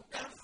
help them